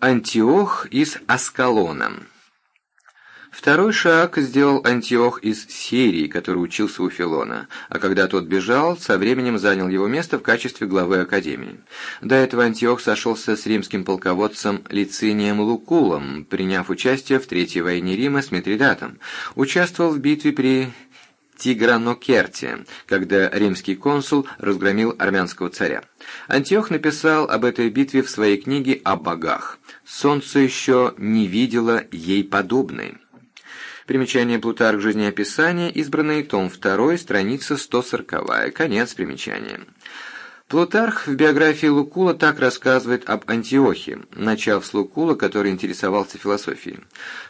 Антиох из Аскалона. Второй шаг сделал Антиох из Сирии, который учился у Филона, а когда тот бежал, со временем занял его место в качестве главы Академии. До этого Антиох сошелся с римским полководцем Лицинием Лукулом, приняв участие в Третьей войне Рима с Митридатом, участвовал в битве при Тигранокерте, когда римский консул разгромил армянского царя. Антиох написал об этой битве в своей книге «О богах». «Солнце еще не видело ей подобной». Примечание Плутарх жизнеописания, избранный том 2, страница 140, конец примечания. Плутарх в биографии Лукула так рассказывает об Антиохе, начав с Лукула, который интересовался философией.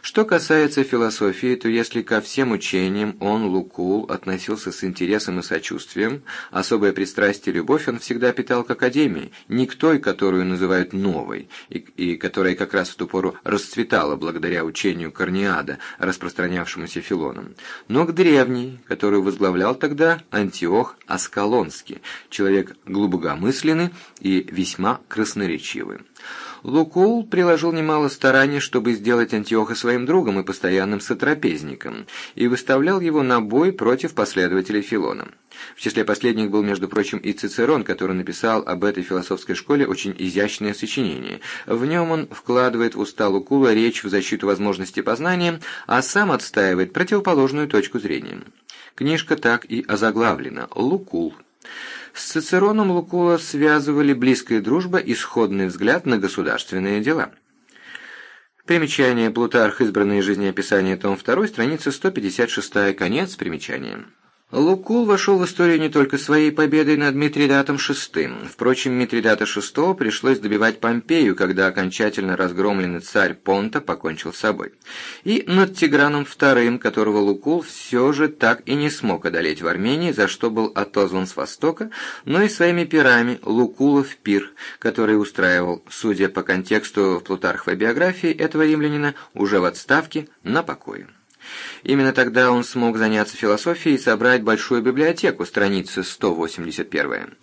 Что касается философии, то если ко всем учениям он, Лукул, относился с интересом и сочувствием, особое пристрастие и любовь он всегда питал к Академии, не к той, которую называют новой, и, и которая как раз в ту пору расцветала благодаря учению Корниада, распространявшемуся Филоном, но к древней, которую возглавлял тогда Антиох Аскалонский, человек глубокий глубокомысленны и весьма красноречивы. Лукул приложил немало стараний, чтобы сделать Антиоха своим другом и постоянным сотрапезником, и выставлял его на бой против последователей Филона. В числе последних был, между прочим, и Цицерон, который написал об этой философской школе очень изящное сочинение. В нем он вкладывает в уста Лукула речь в защиту возможности познания, а сам отстаивает противоположную точку зрения. Книжка так и озаглавлена «Лукул». С Цицероном Лукула связывали близкая дружба и сходный взгляд на государственные дела. Примечание Плутарх, избранные жизнеописания, том 2, страница 156, конец примечания. Лукул вошел в историю не только своей победой над Митридатом VI. Впрочем, Митридата VI пришлось добивать Помпею, когда окончательно разгромленный царь Понта покончил с собой. И над Тиграном II, которого Лукул все же так и не смог одолеть в Армении, за что был отозван с востока, но и своими пирами Лукулов пир, который устраивал, судя по контексту в Плутарховой биографии этого римлянина, уже в отставке на покое. Именно тогда он смог заняться философией и собрать большую библиотеку, страница 181.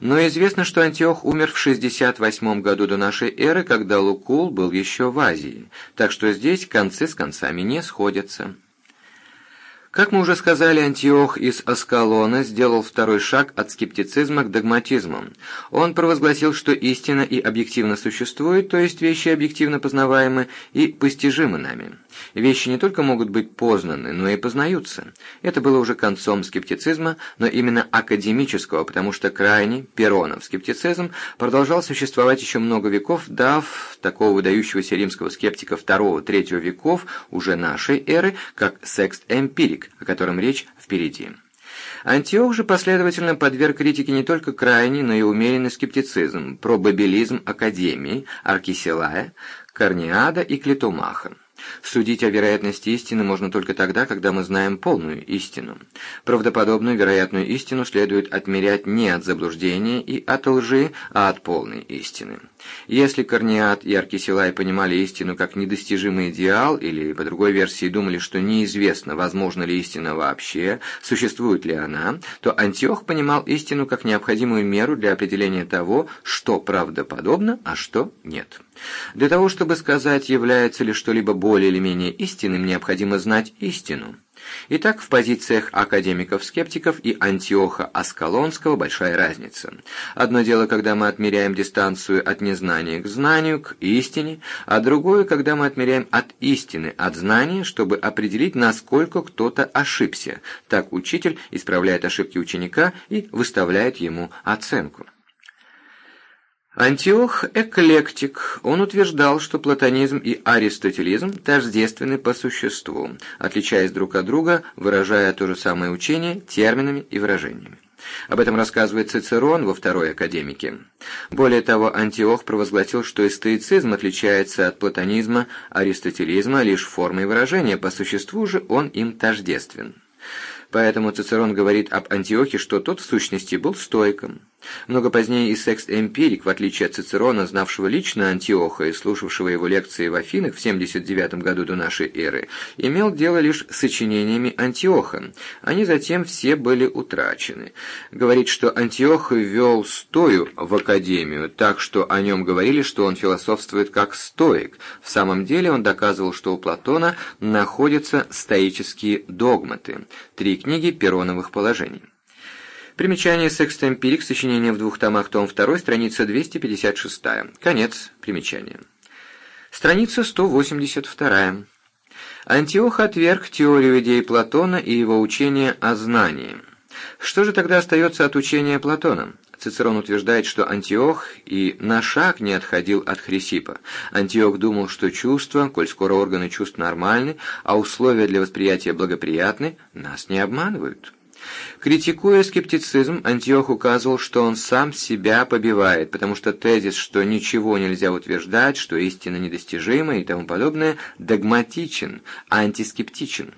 Но известно, что Антиох умер в 68 году до нашей эры, когда Лукул был еще в Азии, так что здесь концы с концами не сходятся. Как мы уже сказали, Антиох из Аскалона сделал второй шаг от скептицизма к догматизму. Он провозгласил, что истина и объективно существует, то есть вещи объективно познаваемы и постижимы нами. Вещи не только могут быть познаны, но и познаются. Это было уже концом скептицизма, но именно академического, потому что крайний, Перонов скептицизм, продолжал существовать еще много веков, дав такого выдающегося римского скептика II-III веков уже нашей эры, как секст-эмпирик, о котором речь впереди. Антиох же последовательно подверг критике не только крайний, но и умеренный скептицизм, пробабилизм Академии, Аркисилая, Корниада и Клитомаха. Судить о вероятности истины можно только тогда, когда мы знаем полную истину. Правдоподобную вероятную истину следует отмерять не от заблуждения и от лжи, а от полной истины. Если Корнеат и Аркисилай понимали истину как недостижимый идеал, или, по другой версии, думали, что неизвестно, возможно ли истина вообще, существует ли она, то Антиох понимал истину как необходимую меру для определения того, что правдоподобно, а что нет. Для того, чтобы сказать, является ли что-либо более или менее истинным, необходимо знать истину. Итак, в позициях академиков-скептиков и Антиоха Аскалонского большая разница. Одно дело, когда мы отмеряем дистанцию от незнания к знанию, к истине, а другое, когда мы отмеряем от истины, от знания, чтобы определить, насколько кто-то ошибся. Так учитель исправляет ошибки ученика и выставляет ему оценку. Антиох – эклектик. Он утверждал, что платонизм и аристотелизм тождественны по существу, отличаясь друг от друга, выражая то же самое учение терминами и выражениями. Об этом рассказывает Цицерон во второй академике. Более того, Антиох провозгласил, что эстоицизм отличается от платонизма, аристотелизма лишь формой выражения, по существу же он им тождествен. Поэтому Цицерон говорит об Антиохе, что тот в сущности был стойком. Много позднее и секст-эмпирик, в отличие от Цицерона, знавшего лично Антиоха и слушавшего его лекции в Афинах в 79 году до нашей эры, имел дело лишь с сочинениями Антиоха. Они затем все были утрачены. Говорит, что Антиох ввел стою в академию, так что о нем говорили, что он философствует как стоик. В самом деле он доказывал, что у Платона находятся стоические догматы. Три книги Пероновых положений. Примечание «Секстемпирик», сочинение в двух томах, том 2, страница 256. Конец примечания. Страница 182. Антиох отверг теорию идей Платона и его учение о знании. Что же тогда остается от учения Платона? Цицерон утверждает, что Антиох и на шаг не отходил от Хрисипа. Антиох думал, что чувства, коль скоро органы чувств нормальны, а условия для восприятия благоприятны, нас не обманывают. Критикуя скептицизм, Антиох указывал, что он сам себя побивает, потому что тезис, что ничего нельзя утверждать, что истина недостижима и тому подобное, догматичен, антискептичен.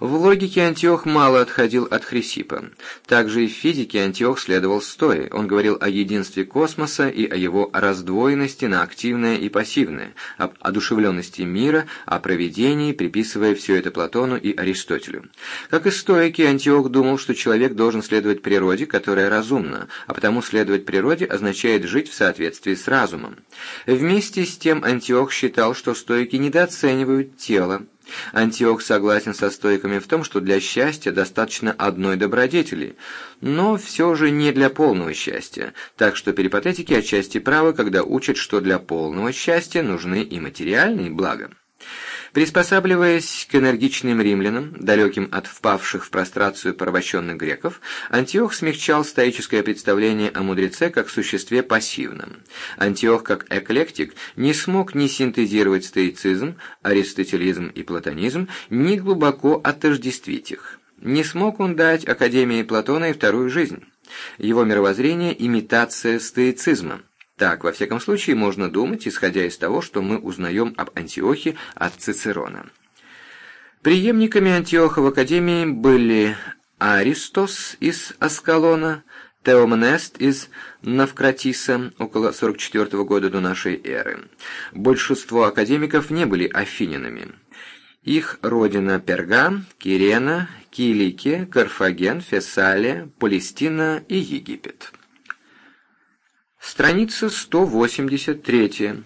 В логике Антиох мало отходил от Хрисипа. Также и в физике Антиох следовал стоя. Он говорил о единстве космоса и о его раздвоенности на активное и пассивное, об одушевленности мира, о проведении, приписывая все это Платону и Аристотелю. Как и стоики, Антиох думал, что человек должен следовать природе, которая разумна, а потому следовать природе означает жить в соответствии с разумом. Вместе с тем Антиох считал, что стоики недооценивают тело, Антиох согласен со стойками в том, что для счастья достаточно одной добродетели, но все же не для полного счастья, так что перипатетики отчасти правы, когда учат, что для полного счастья нужны и материальные блага. Приспосабливаясь к энергичным римлянам, далеким от впавших в прострацию порабощенных греков, Антиох смягчал стоическое представление о мудреце как существе пассивном. Антиох, как эклектик, не смог ни синтезировать стоицизм, аристотелизм и платонизм, ни глубоко отождествить их. Не смог он дать Академии Платона и вторую жизнь. Его мировоззрение – имитация стоицизма. Так, во всяком случае, можно думать, исходя из того, что мы узнаем об Антиохе от Цицерона. Преемниками Антиоха в Академии были Аристос из Аскалона, Теомнест из Навкратиса около 44 года до нашей эры. Большинство академиков не были афининами. Их родина Перга, Кирена, Киликия, Карфаген, Фессалия, Палестина и Египет. Страница 183.